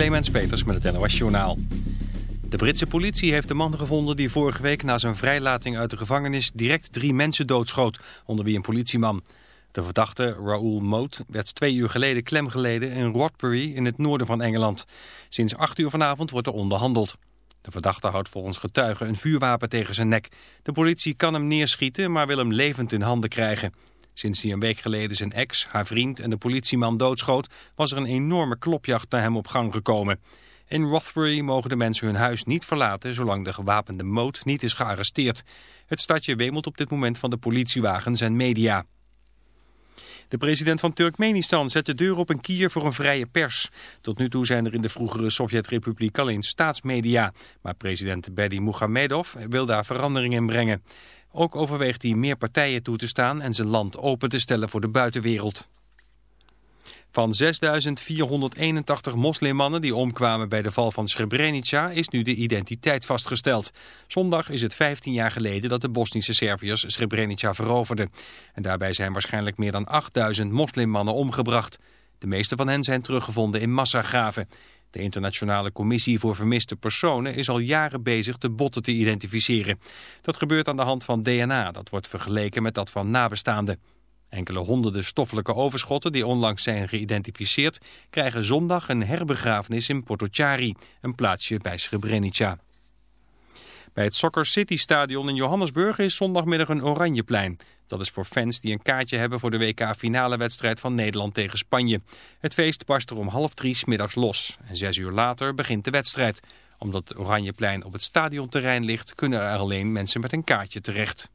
Clemens Peters met het NOS Journaal. De Britse politie heeft de man gevonden die vorige week na zijn vrijlating uit de gevangenis direct drie mensen doodschoot, onder wie een politieman. De verdachte, Raoul Moat, werd twee uur geleden klemgeleden in Rodbury in het noorden van Engeland. Sinds acht uur vanavond wordt er onderhandeld. De verdachte houdt volgens getuigen een vuurwapen tegen zijn nek. De politie kan hem neerschieten, maar wil hem levend in handen krijgen. Sinds hij een week geleden zijn ex, haar vriend en de politieman doodschoot... was er een enorme klopjacht naar hem op gang gekomen. In Rothbury mogen de mensen hun huis niet verlaten... zolang de gewapende moot niet is gearresteerd. Het stadje wemelt op dit moment van de politiewagens en media. De president van Turkmenistan zet de deur op een kier voor een vrije pers. Tot nu toe zijn er in de vroegere Sovjet-republiek alleen staatsmedia. Maar president Bedi Muhamedov wil daar verandering in brengen. Ook overweegt hij meer partijen toe te staan en zijn land open te stellen voor de buitenwereld. Van 6.481 moslimmannen die omkwamen bij de val van Srebrenica is nu de identiteit vastgesteld. Zondag is het 15 jaar geleden dat de Bosnische Serviërs Srebrenica veroverden. En daarbij zijn waarschijnlijk meer dan 8.000 moslimmannen omgebracht. De meeste van hen zijn teruggevonden in massagraven. De Internationale Commissie voor Vermiste Personen is al jaren bezig de botten te identificeren. Dat gebeurt aan de hand van DNA, dat wordt vergeleken met dat van nabestaanden. Enkele honderden stoffelijke overschotten die onlangs zijn geïdentificeerd... krijgen zondag een herbegrafenis in Potocari, een plaatsje bij Srebrenica. Bij het Soccer City Stadion in Johannesburg is zondagmiddag een oranjeplein. Dat is voor fans die een kaartje hebben voor de WK-finale wedstrijd van Nederland tegen Spanje. Het feest barst er om half drie middags los. En zes uur later begint de wedstrijd. Omdat Oranjeplein op het stadionterrein ligt, kunnen er alleen mensen met een kaartje terecht.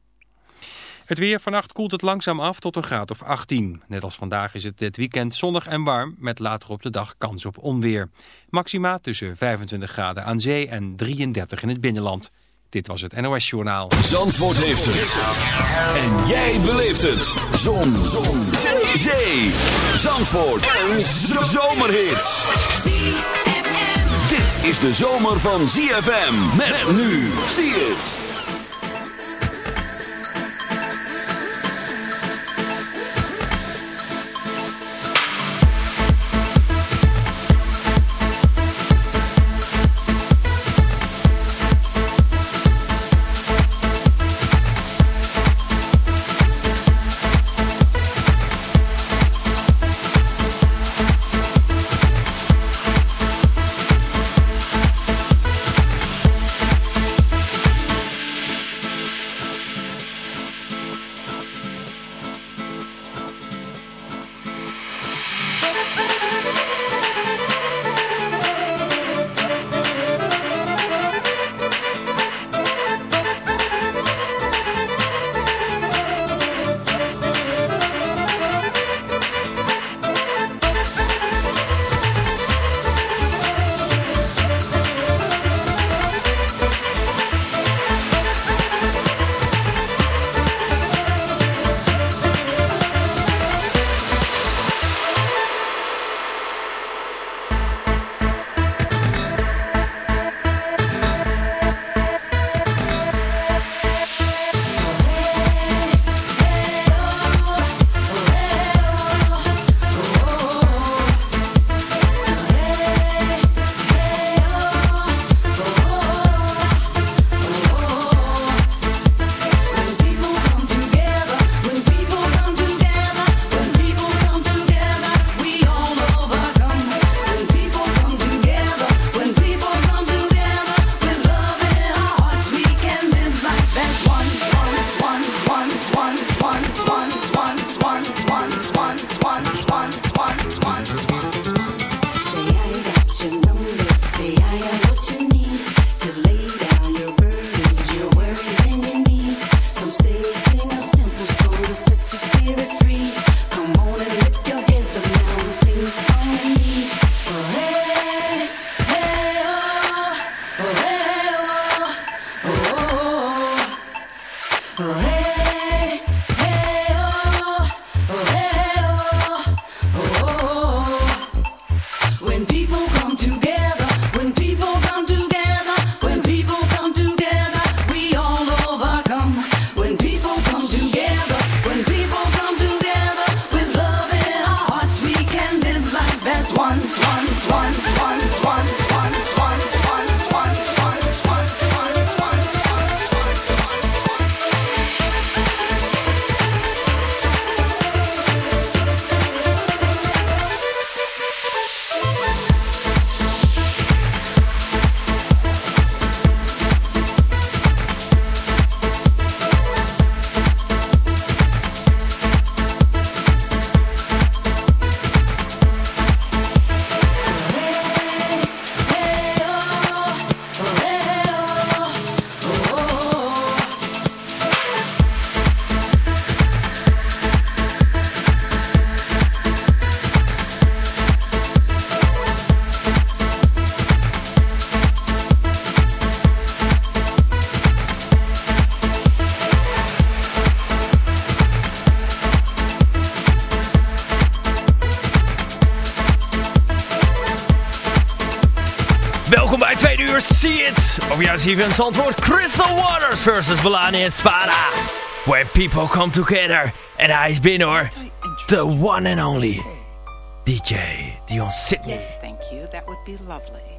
Het weer vannacht koelt het langzaam af tot een graad of 18. Net als vandaag is het dit weekend zonnig en warm met later op de dag kans op onweer. Maxima tussen 25 graden aan zee en 33 in het binnenland. Dit was het NOS Journaal. Zandvoort heeft het. En jij beleeft het. Zon. Zon. Zee. Zandvoort. Een zomerhit. Dit is de zomer van ZFM. Met nu. Zie het. Je het antwoord Crystal Waters versus Balani en Spada. Where people come together. En hij is binnen hoor. The one and only DJ Dion Sydney. Yes, thank you. That would be lovely.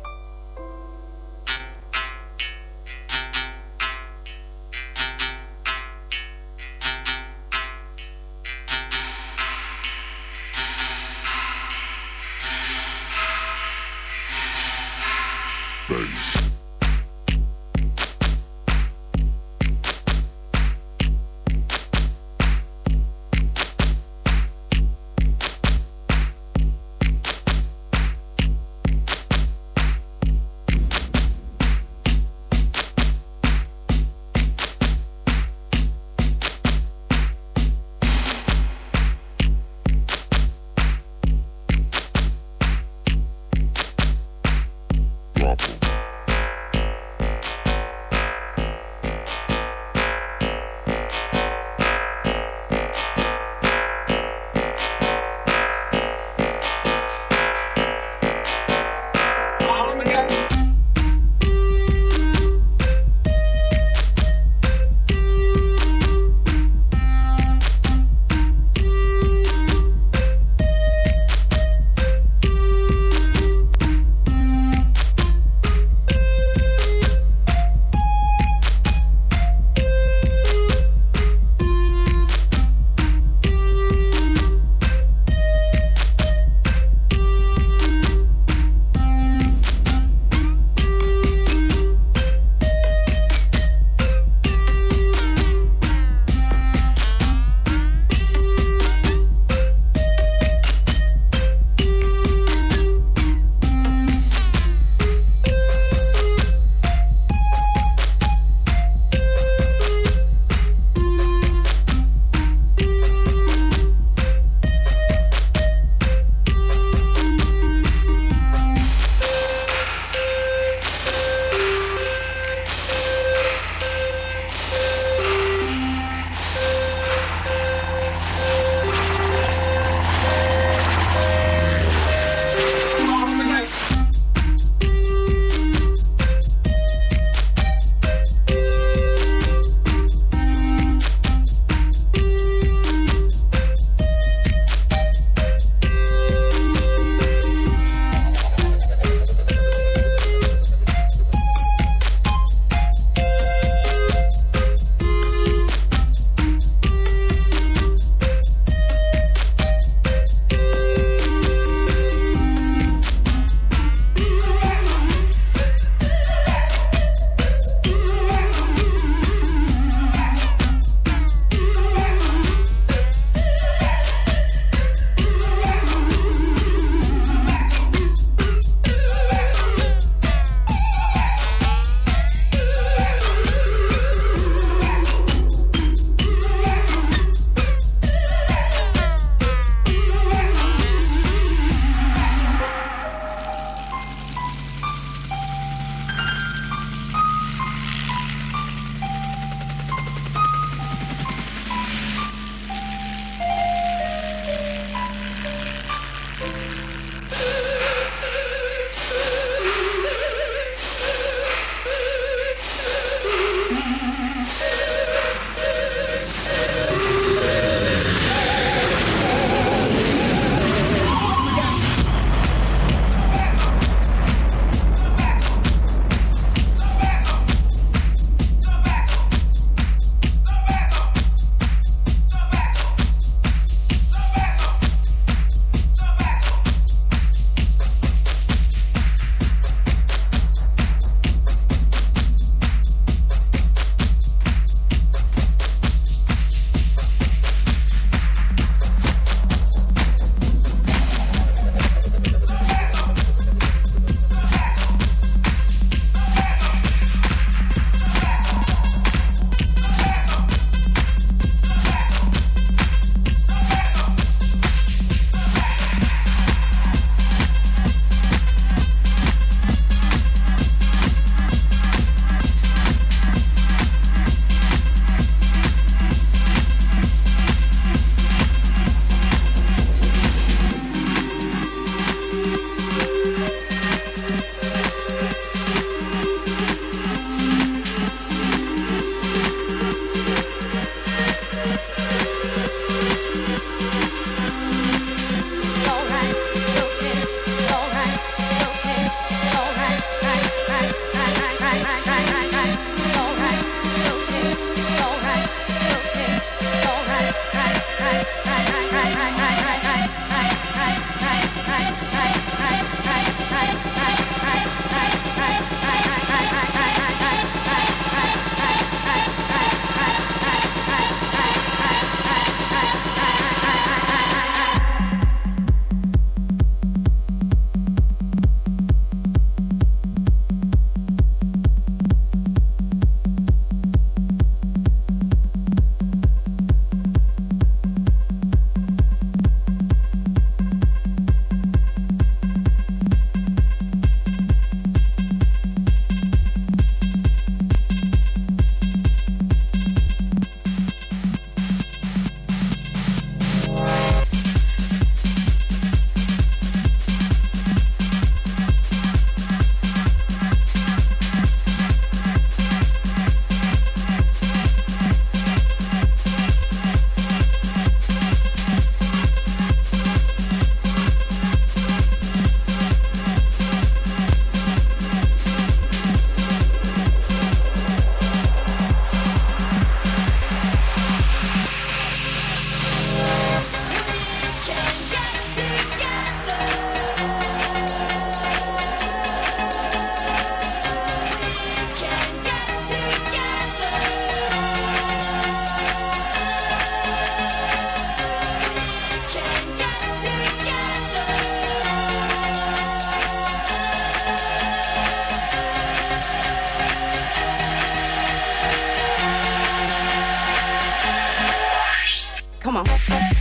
Come on.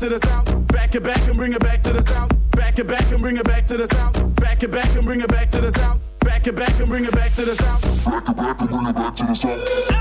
to the south, back it back and bring it back to the south, back it back and bring it back to the south, back it back and bring it back to the south, back it back and bring it back to the south, back it back and bring it back to the south.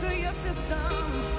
To your system.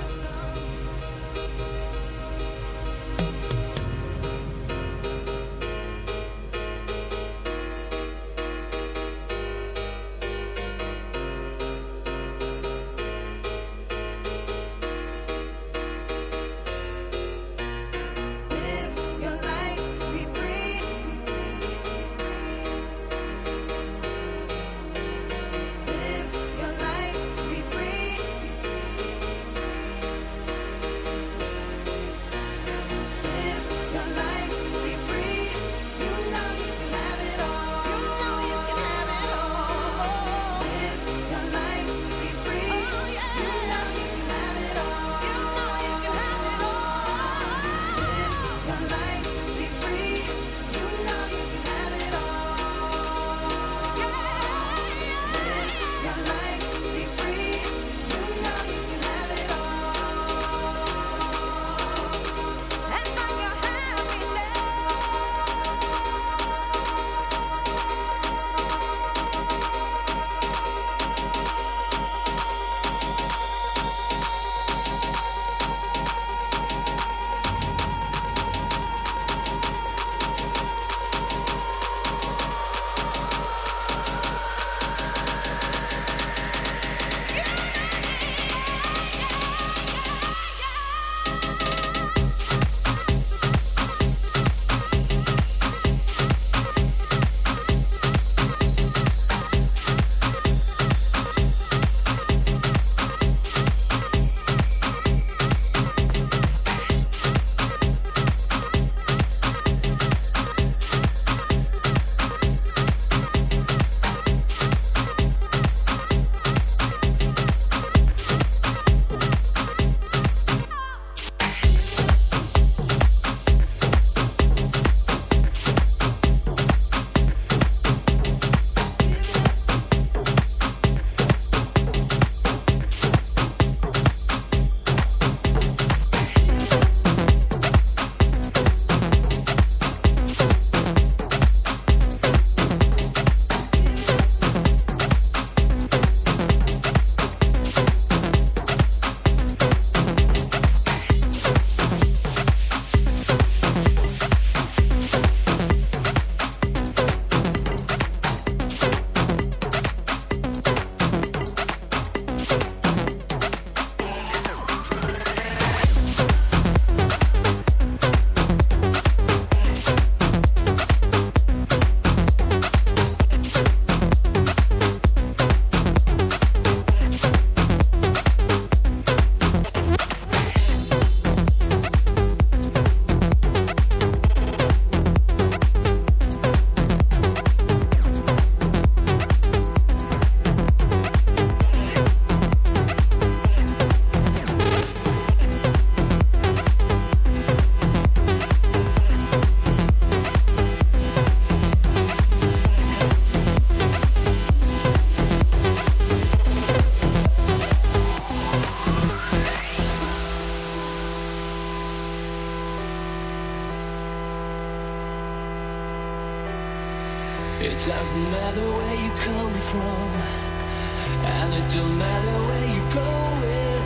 Don't matter where you're going.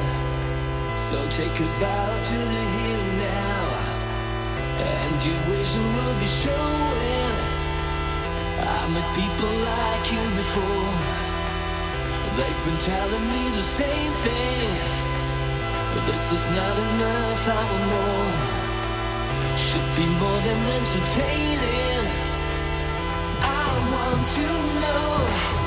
So take a bow to the here now. And your vision will be showing. I met people like you before. They've been telling me the same thing. But this is not enough, I want more. Should be more than entertaining. I want to know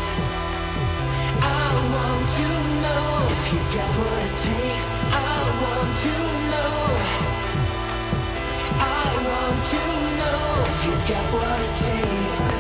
want to know if you got what it takes. I want to know. I want to know if you got what it takes.